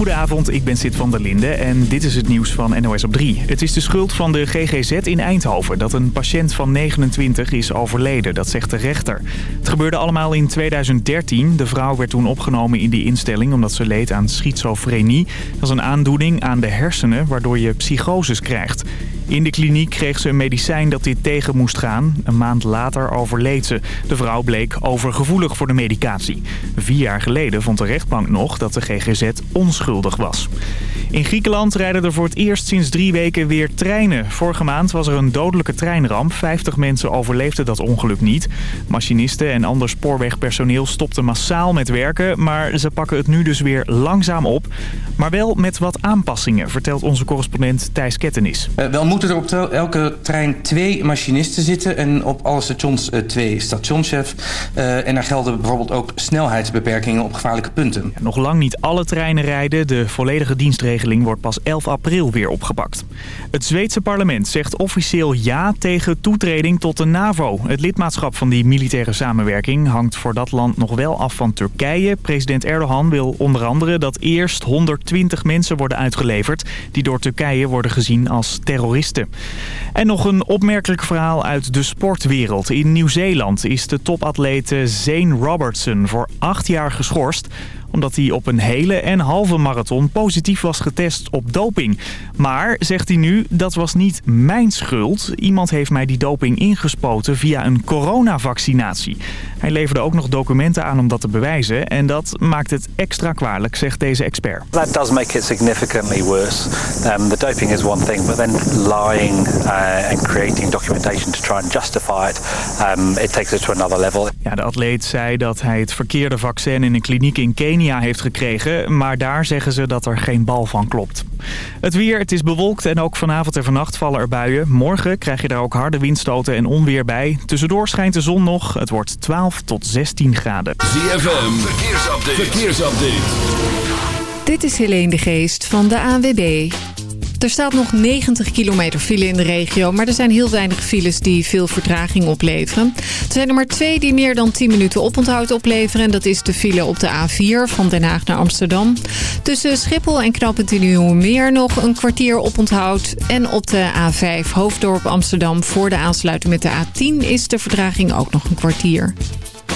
Goedenavond, ik ben Sid van der Linde en dit is het nieuws van NOS op 3. Het is de schuld van de GGZ in Eindhoven dat een patiënt van 29 is overleden, dat zegt de rechter. Het gebeurde allemaal in 2013. De vrouw werd toen opgenomen in die instelling omdat ze leed aan schizofrenie. Dat is een aandoening aan de hersenen waardoor je psychoses krijgt. In de kliniek kreeg ze een medicijn dat dit tegen moest gaan. Een maand later overleed ze. De vrouw bleek overgevoelig voor de medicatie. Vier jaar geleden vond de rechtbank nog dat de GGZ onschuldig was. In Griekenland rijden er voor het eerst sinds drie weken weer treinen. Vorige maand was er een dodelijke treinramp. 50 mensen overleefden dat ongeluk niet. Machinisten en ander spoorwegpersoneel stopten massaal met werken... maar ze pakken het nu dus weer langzaam op. Maar wel met wat aanpassingen, vertelt onze correspondent Thijs Kettenis. Uh, wel moeten er op elke trein twee machinisten zitten... en op alle stations uh, twee stationschef. Uh, en er gelden bijvoorbeeld ook snelheidsbeperkingen op gevaarlijke punten. Ja, nog lang niet alle treinen rijden. De volledige dienstregeling wordt pas 11 april weer opgepakt. Het Zweedse parlement zegt officieel ja tegen toetreding tot de NAVO. Het lidmaatschap van die militaire samenwerking hangt voor dat land nog wel af van Turkije. President Erdogan wil onder andere dat eerst 120 mensen worden uitgeleverd... die door Turkije worden gezien als terroristen. En nog een opmerkelijk verhaal uit de sportwereld. In Nieuw-Zeeland is de topatlete Zane Robertson voor acht jaar geschorst omdat hij op een hele en halve marathon positief was getest op doping. Maar, zegt hij nu, dat was niet mijn schuld. Iemand heeft mij die doping ingespoten via een coronavaccinatie. Hij leverde ook nog documenten aan om dat te bewijzen. En dat maakt het extra kwalijk, zegt deze expert. That does make it significantly worse. Um, the doping is one thing, but then lying uh, and creating documentation to try and justify it, um, it takes it to another level. Ja, de atleet zei dat hij het verkeerde vaccin in een kliniek in Kenia heeft gekregen. Maar daar zeggen ze dat er geen bal van klopt. Het weer, het is bewolkt en ook vanavond en vannacht vallen er buien. Morgen krijg je daar ook harde windstoten en onweer bij. Tussendoor schijnt de zon nog. Het wordt 12 tot 16 graden. ZFM, verkeersupdate. verkeersupdate. Dit is Helene de Geest van de ANWB. Er staat nog 90 kilometer file in de regio, maar er zijn heel weinig files die veel vertraging opleveren. Er zijn er maar twee die meer dan 10 minuten oponthoud opleveren. En dat is de file op de A4 van Den Haag naar Amsterdam. Tussen Schiphol en Knappend in meer nog een kwartier oponthoud. En op de A5 Hoofddorp Amsterdam voor de aansluiting met de A10 is de vertraging ook nog een kwartier.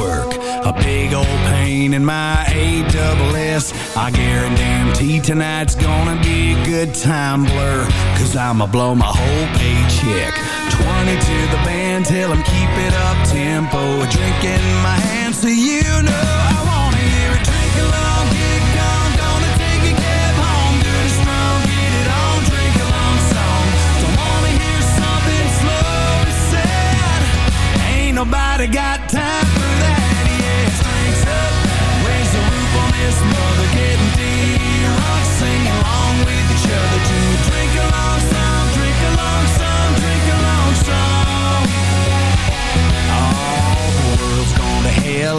Work. A big old pain in my A-double-S. I guarantee tonight's gonna be a good time blur. Cause I'ma blow my whole paycheck. 20 to the band, tell them keep it up tempo. A drink in my hand so you know I wanna hear it. Drink along, get gonna take home. And strong, get it on, drink along. Don't wanna hear something slow and sad. Ain't nobody got time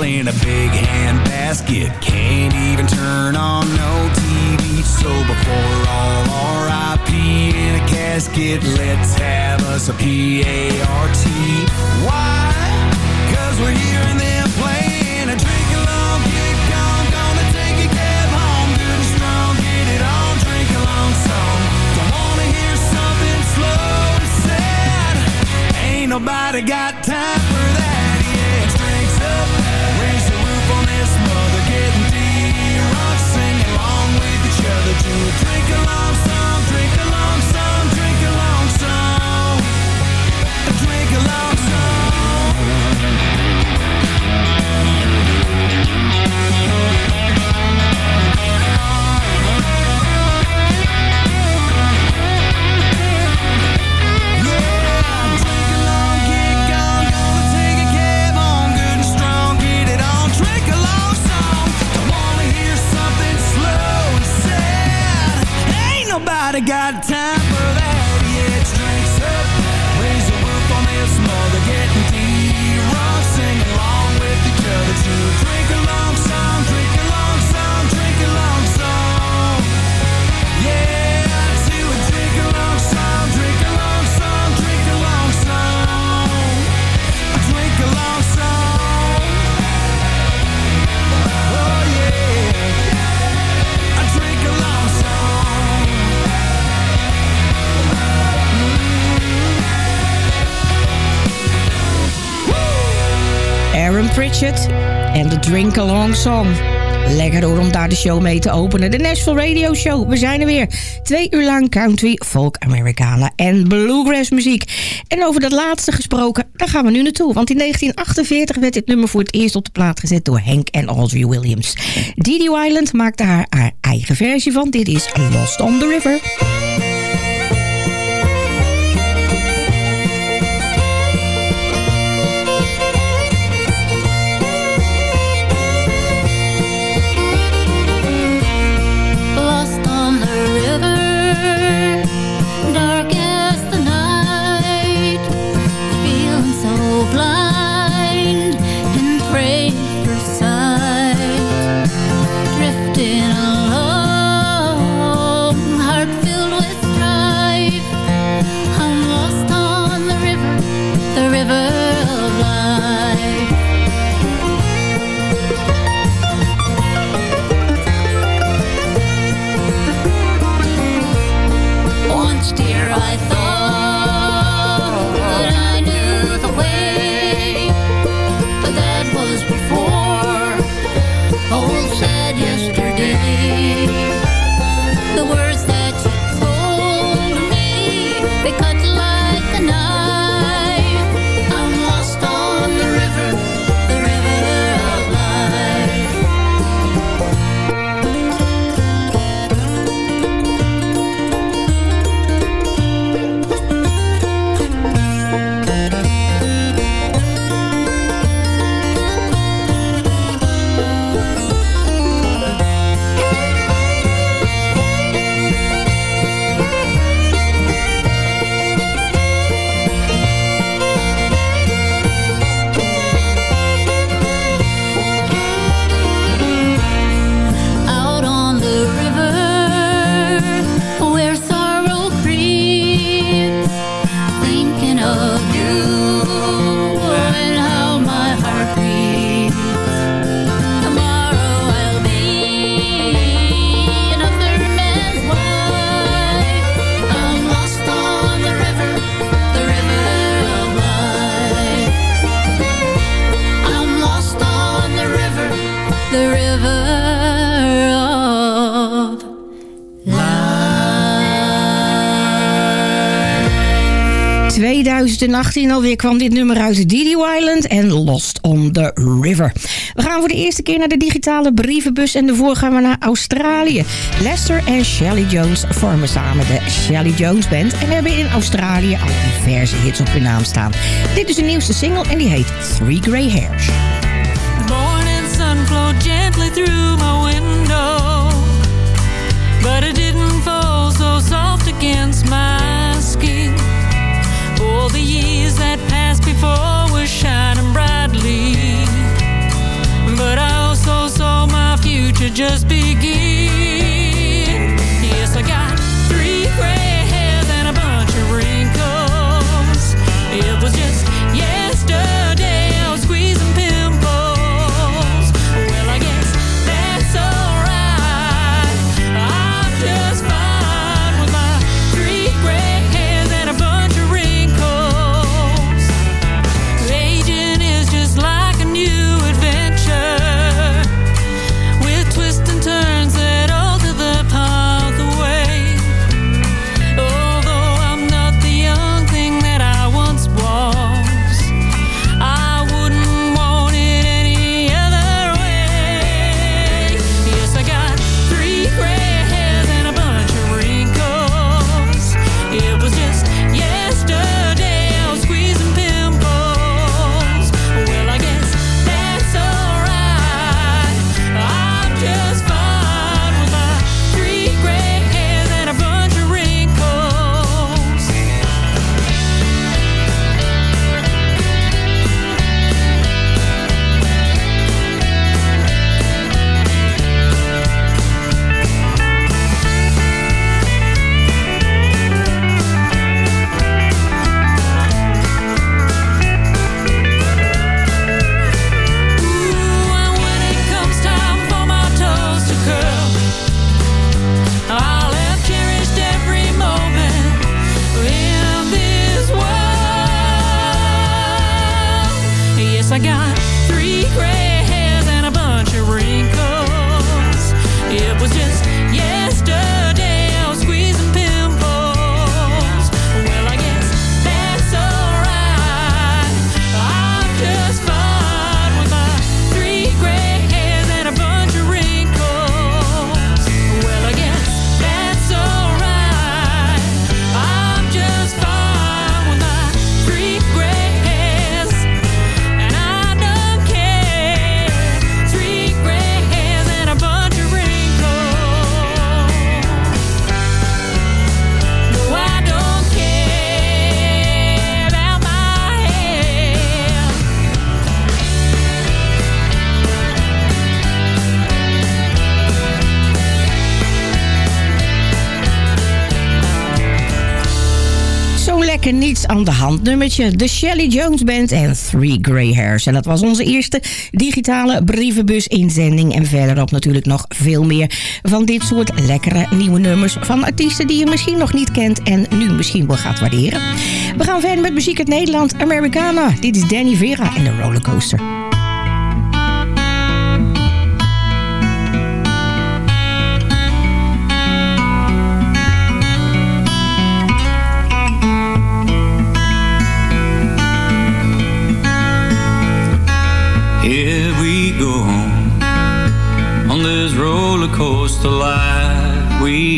in a big hand basket. Can't even turn on no TV. So before all R.I.P. in a casket, let's have us a P-A-R-T. Why? Cause we're hearing them playing a drink along, get gone, gonna take a cab home, good and strong, get it on, drink along song. Don't wanna hear something slow and sad. Ain't nobody got time mother, getting D-Rock, sing along with each other to a drink along song, ain't got time for that. Yeah, drinks up, raise the roof on this mother getting Pritchett en de Drink Along Song. Lekker door om daar de show mee te openen. De Nashville Radio Show. We zijn er weer. Twee uur lang country, folk, Americana en bluegrass muziek. En over dat laatste gesproken, daar gaan we nu naartoe. Want in 1948 werd dit nummer voor het eerst op de plaat gezet door Hank en Audrey Williams. Didi Island maakte haar eigen versie van. Dit is Lost on the River. 2018 alweer kwam dit nummer uit Didi Island en Lost on the River. We gaan voor de eerste keer naar de digitale brievenbus en daarvoor gaan we naar Australië. Lester en Shelley Jones vormen samen de Shelley Jones Band en hebben in Australië al diverse hits op hun naam staan. Dit is de nieuwste single en die heet Three Grey Hairs. flowed gently through my window, but it didn't fall so soft against my the years that passed before were shining brightly, but I also saw my future just begin. aan de hand nummertje. De Shelly Jones Band en Three Grey Hairs. En dat was onze eerste digitale brievenbus-inzending. En verderop natuurlijk nog veel meer van dit soort lekkere nieuwe nummers... van artiesten die je misschien nog niet kent en nu misschien wel gaat waarderen. We gaan verder met muziek uit Nederland, Americana. Dit is Danny Vera en de Rollercoaster.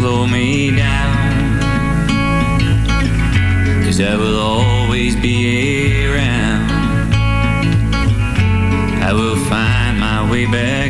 slow me down. Cause I will always be around. I will find my way back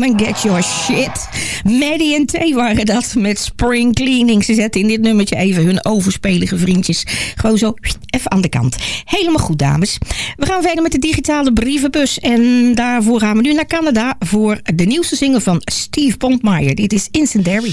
Come and get your shit. Maddie en T waren dat met Spring Cleaning. Ze zetten in dit nummertje even hun overspelige vriendjes gewoon zo even aan de kant. Helemaal goed, dames. We gaan verder met de digitale brievenbus. En daarvoor gaan we nu naar Canada voor de nieuwste single van Steve Pontmeyer. Dit is Incendiary.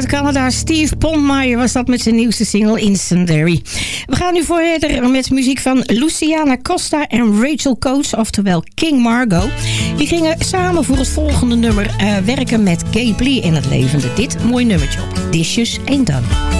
uit Canada. Steve Pontmaier was dat met zijn nieuwste single Incendiary. We gaan nu verder met muziek van Luciana Costa en Rachel Coates, oftewel King Margot. Die gingen samen voor het volgende nummer eh, werken met Gabe Lee in het levende. Dit mooi nummertje op. Dishes en dan.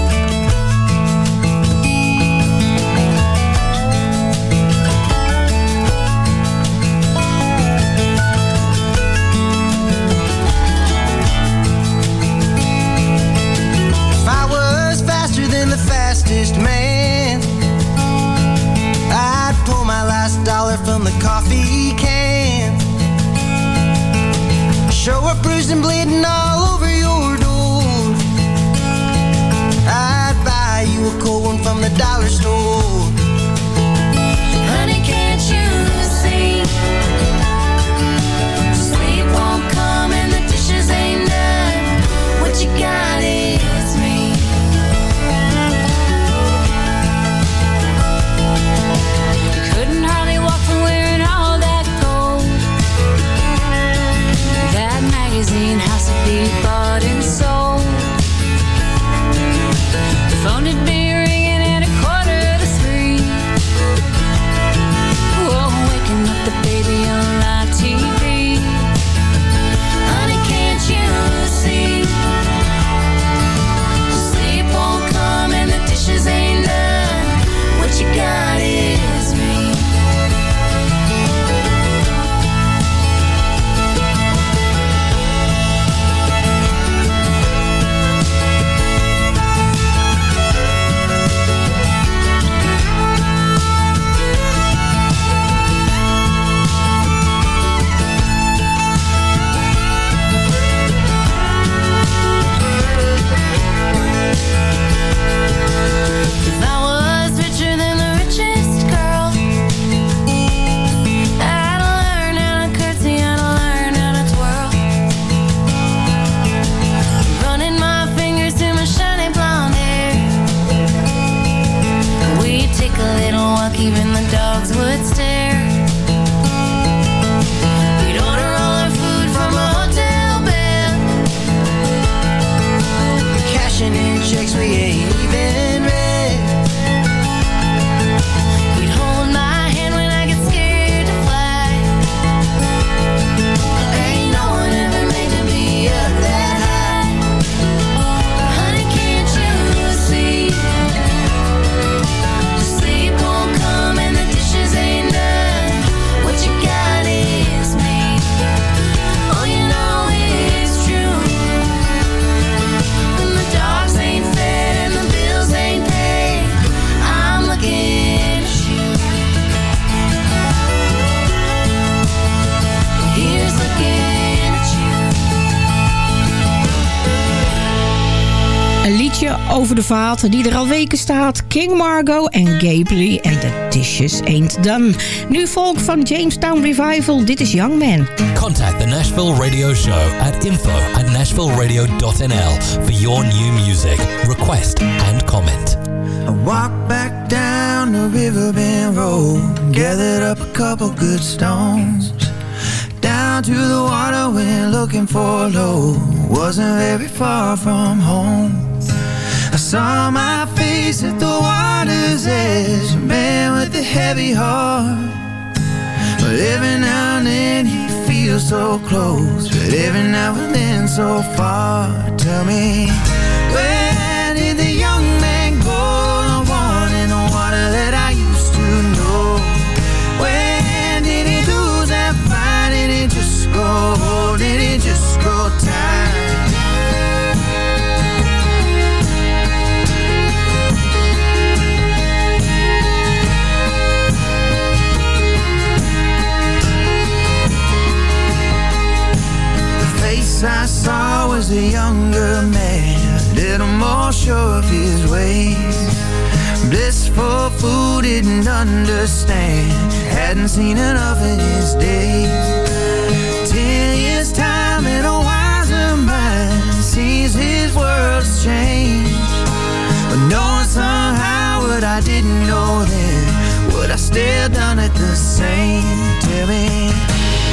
Vaat die er al weken staat. King Margot en Gabley en The Dishes Ain't Done. Nu volk van Jamestown Revival. Dit is Young Man. Contact the Nashville Radio Show at info at nashvilleradio.nl for your new music, request and comment. I walked back down the riverbend road, gathered up a couple good stones. Down to the water went looking for a load, wasn't very far from home. Saw my face at the water's edge, a man with a heavy heart. But every now and then he feels so close, but every now and then so far. Tell me, face I saw was a younger man, a little more sure of his ways. Blissful fool didn't understand, hadn't seen enough in his days. Ten years time and a wiser mind sees his world's changed. But knowing somehow what I didn't know then, would I still done it the same? Tell me,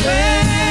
where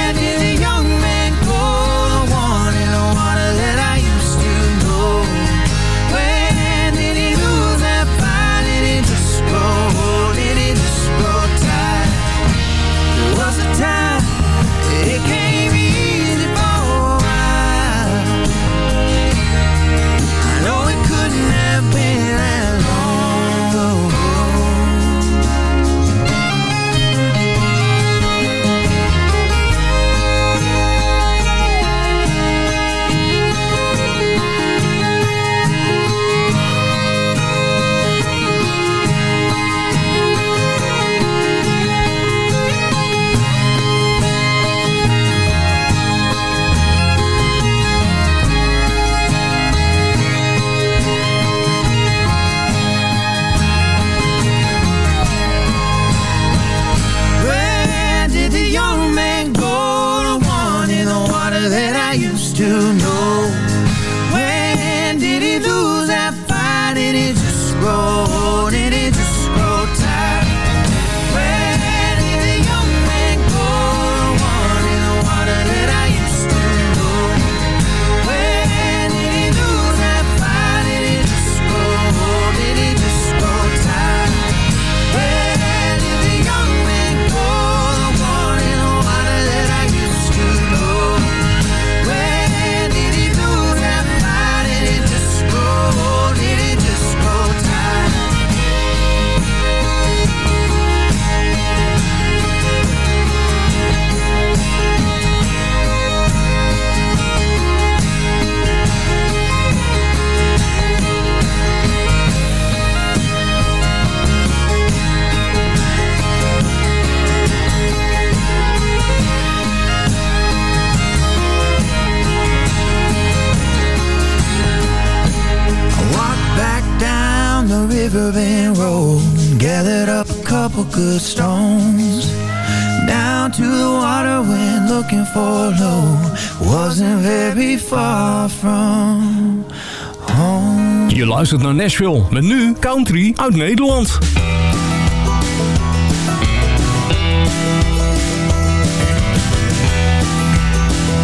geluisterd naar Nashville. Met nu country uit Nederland.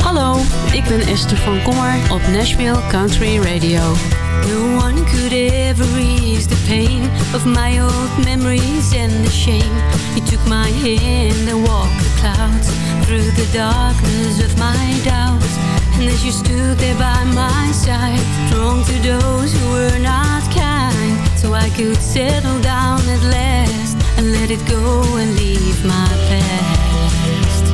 Hallo, ik ben Esther van Kommer op Nashville Country Radio. No one could ever ease the pain of my old memories and the shame. You took my hand and walked the clouds through the darkness of my doubts. And as you stood there by my side, strong to those who were not kind, so I could settle down at last and let it go and leave my past.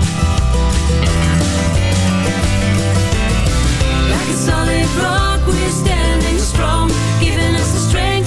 Like a solid rock, we're standing strong, giving us the strength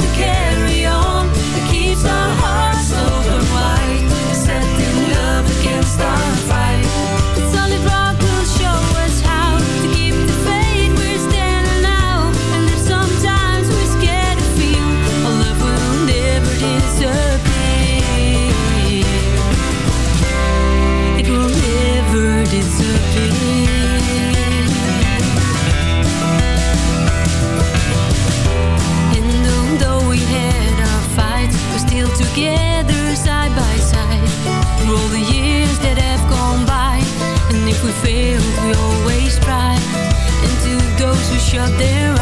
shut their eyes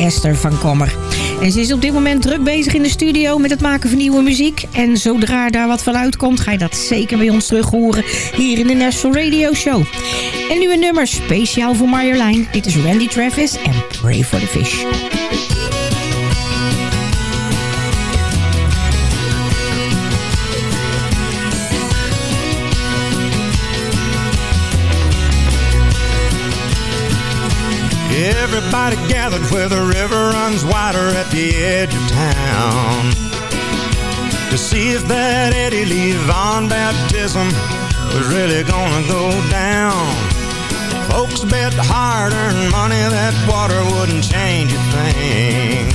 Esther van Kommer. En ze is op dit moment druk bezig in de studio met het maken van nieuwe muziek. En zodra daar wat van uitkomt, ga je dat zeker bij ons terug horen hier in de National Radio Show. En nu een nummer speciaal voor Marjolein. Dit is Randy Travis en Pray for the Fish. Everybody gathered where the river runs wider at the edge of town to see if that Eddie Lee Von baptism was really gonna go down. Folks bet hard-earned money that water wouldn't change a thing.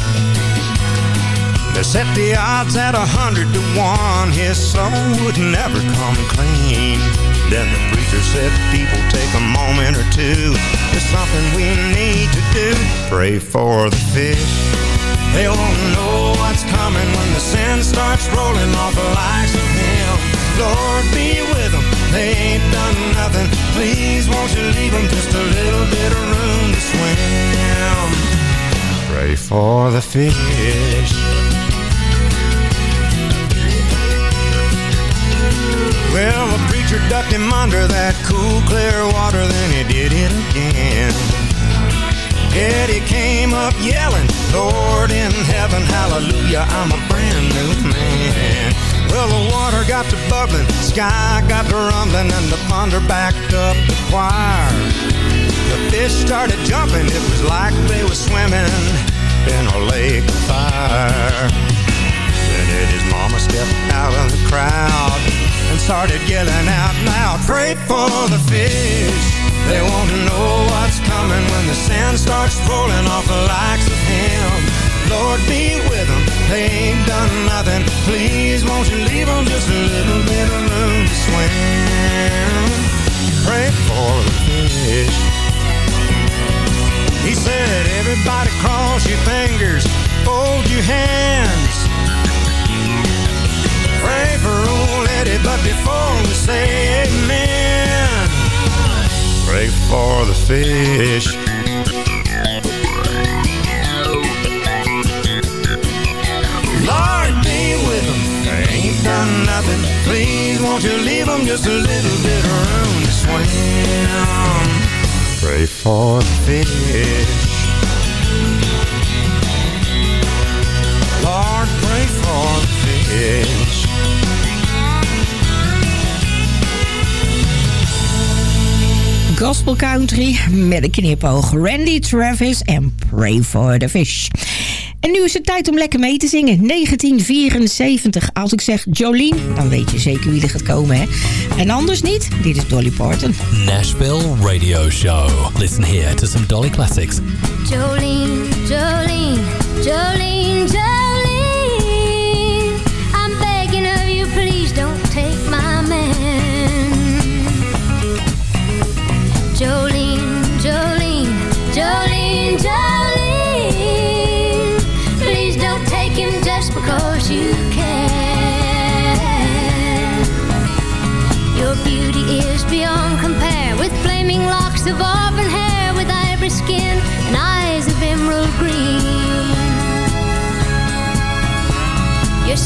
They set the odds at a hundred to one. His soul would never come clean. Then the preacher said, people take a moment or two. There's something we need to do. Pray for the fish. They won't know what's coming when the sin starts rolling off the likes of him. Lord, be with them. They ain't done nothing. Please, won't you leave them just a little bit of room to swim? Pray for the fish. Well, preacher ducked him under that cool, clear water, then he did it again. Eddie came up yelling, Lord in heaven, hallelujah, I'm a brand new man. Well, the water got to bubbling, sky got to rumbling, and the thunder backed up the choir. The fish started jumping, it was like they were swimming in a lake of fire. Then Eddie's mama stepped out of the crowd started yelling out loud, pray for the fish. They want to know what's coming when the sand starts rolling off the likes of him. Lord be with them, they ain't done nothing. Please won't you leave them just a little bit of room to swim. Pray for the fish. fait. Country met een knipoog. Randy Travis en Pray for the Fish. En nu is het tijd om lekker mee te zingen. 1974. Als ik zeg Jolene, dan weet je zeker wie er gaat komen, hè? En anders niet, dit is Dolly Parton. Nashville Radio Show. Listen here to some Dolly classics. Jolene, Jolene, Jolene, Jolene.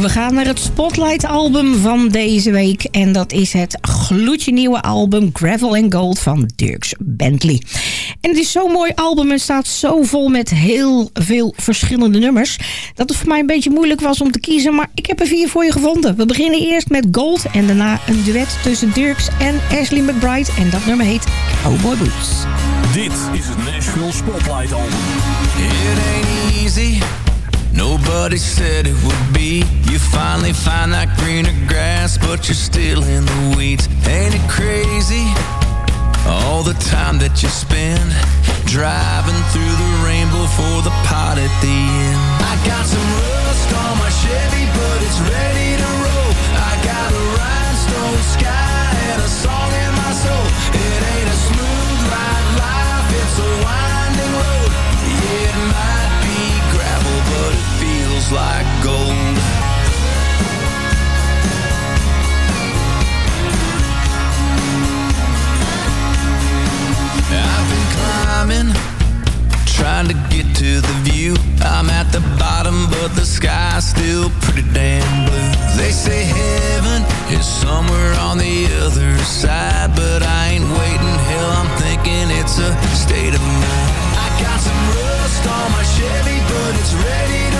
We gaan naar het Spotlight album van deze week. En dat is het gloedje nieuwe album Gravel and Gold van Dirks Bentley. En het is zo'n mooi album en staat zo vol met heel veel verschillende nummers... dat het voor mij een beetje moeilijk was om te kiezen. Maar ik heb er vier voor je gevonden. We beginnen eerst met Gold en daarna een duet tussen Dirks en Ashley McBride. En dat nummer heet Cowboy Boots. Dit is het Nashville Spotlight Album. It ain't easy. Nobody said it would be. You finally find that greener grass, but you're still in the weeds. Ain't it crazy? All the time that you spend driving through the rainbow for the pot at the end. I got some rust on my Chevy, but it's ready to roll. I got a rhinestone sky and a song in my soul. It ain't like gold. I've been climbing Trying to get to the view. I'm at the bottom but the sky's still pretty damn blue. They say heaven is somewhere on the other side But I ain't waiting, hell I'm thinking it's a state of mind. I got some rust on my Chevy but it's ready to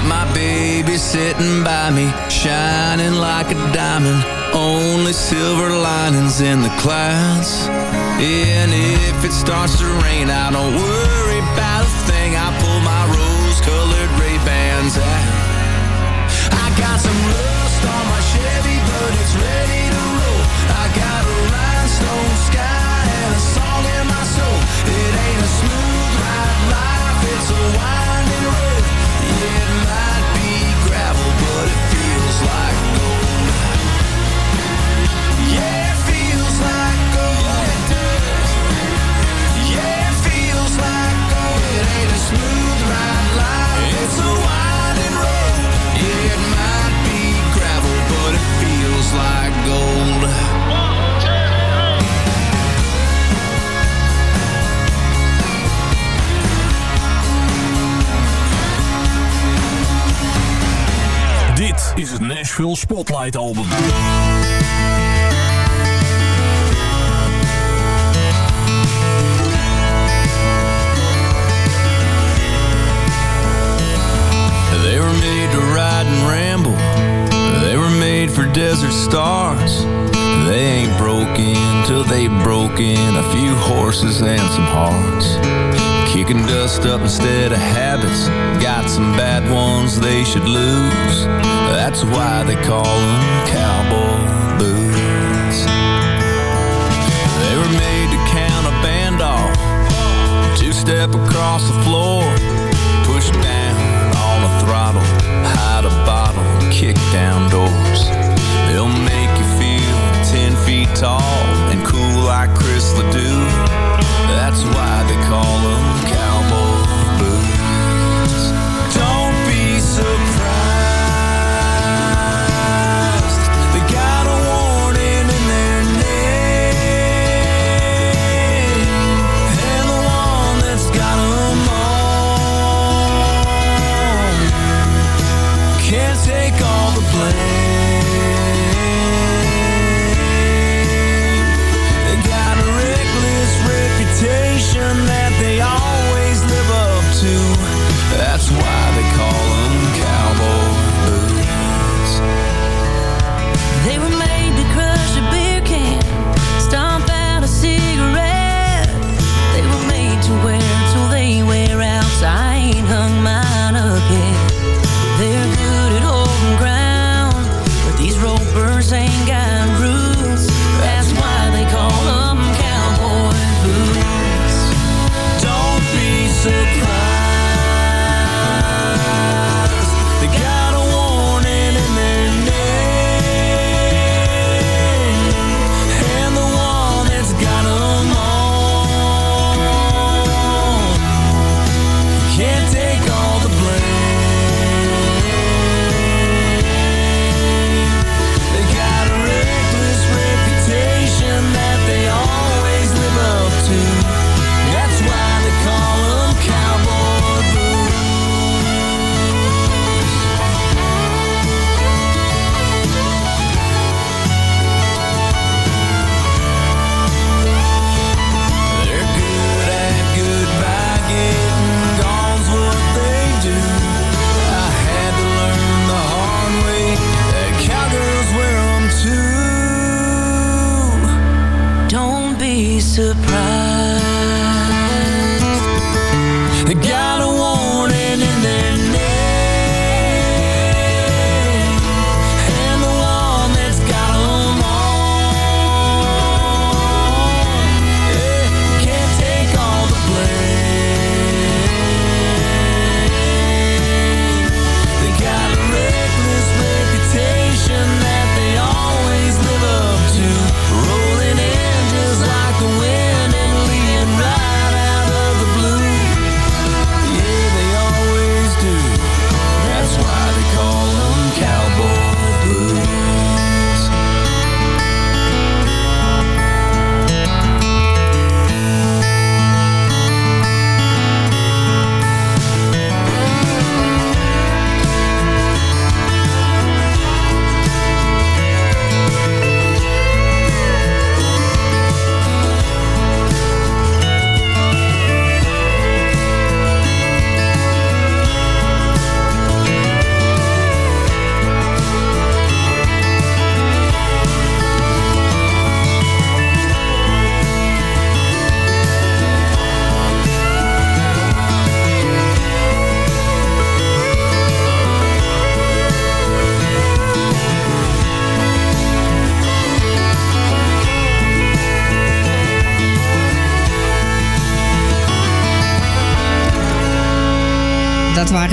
Got my baby sitting by me, shining like a diamond. Only silver linings in the clouds. And if it starts to rain, I don't worry should lose. That's why they call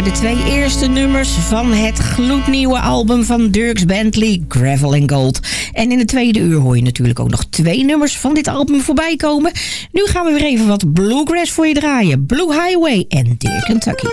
de twee eerste nummers van het gloednieuwe album van Dirks Bentley, Gravel and Gold. En in de tweede uur hoor je natuurlijk ook nog twee nummers van dit album voorbij komen. Nu gaan we weer even wat bluegrass voor je draaien. Blue Highway en Dear Kentucky.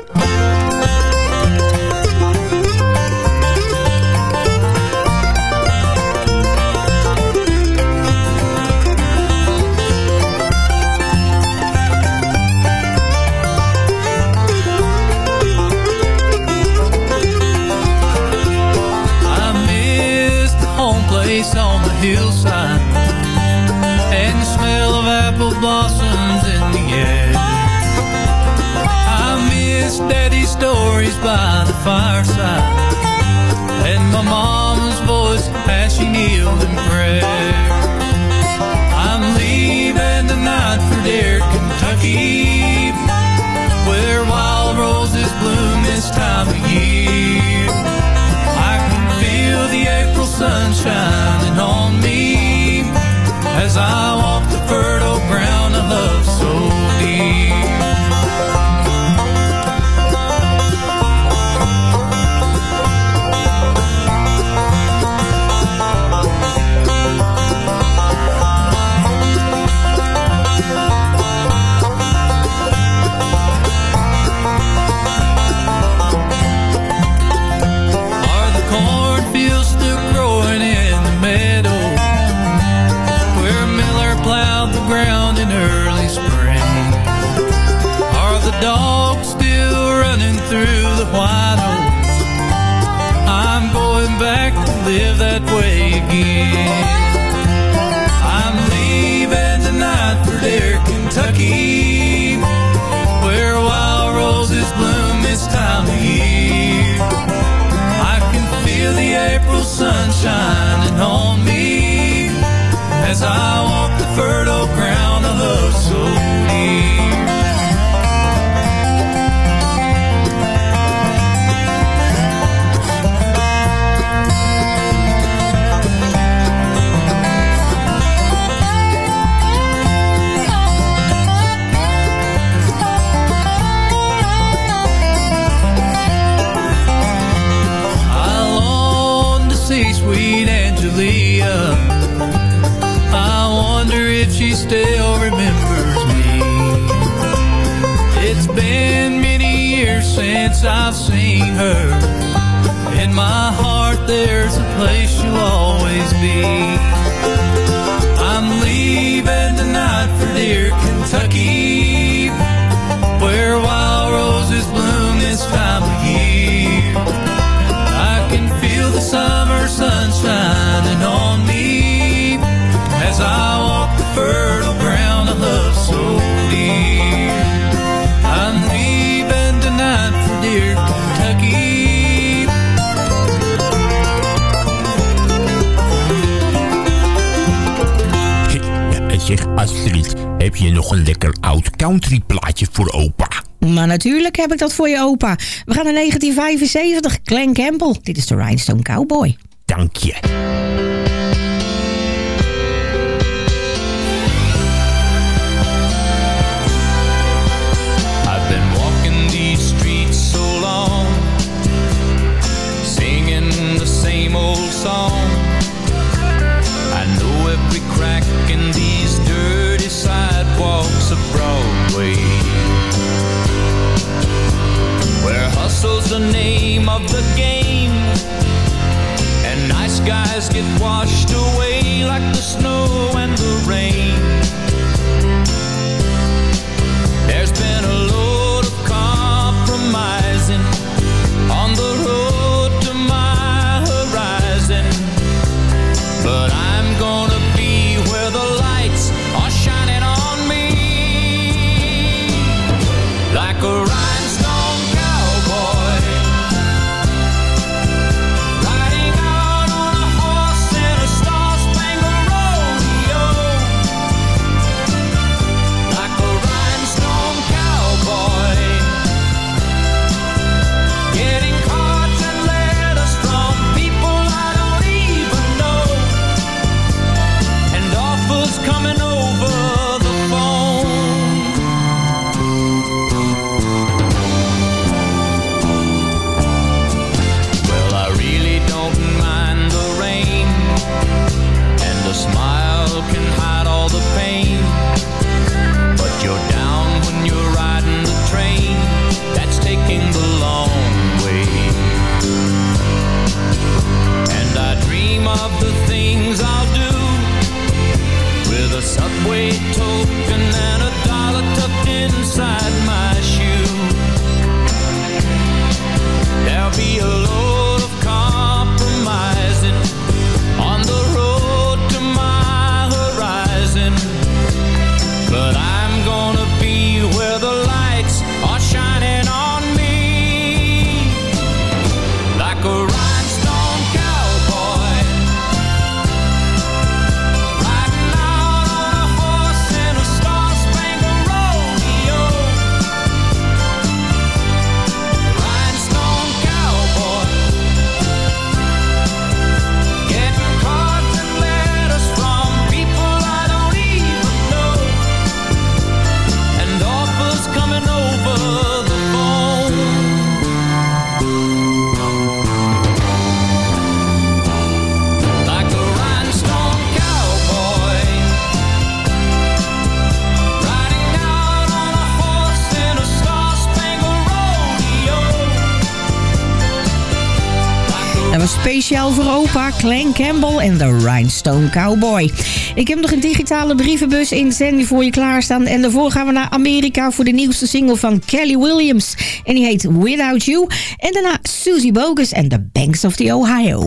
Nou, natuurlijk heb ik dat voor je opa. We gaan naar 1975, Glen Campbell. Dit is de Rhinestone Cowboy. Dank je. rain. Glen Campbell en de Rhinestone Cowboy. Ik heb nog een digitale brievenbus in Sandy voor je klaarstaan. En daarvoor gaan we naar Amerika voor de nieuwste single van Kelly Williams. En die heet Without You. En daarna Susie Bogus en The Banks of the Ohio.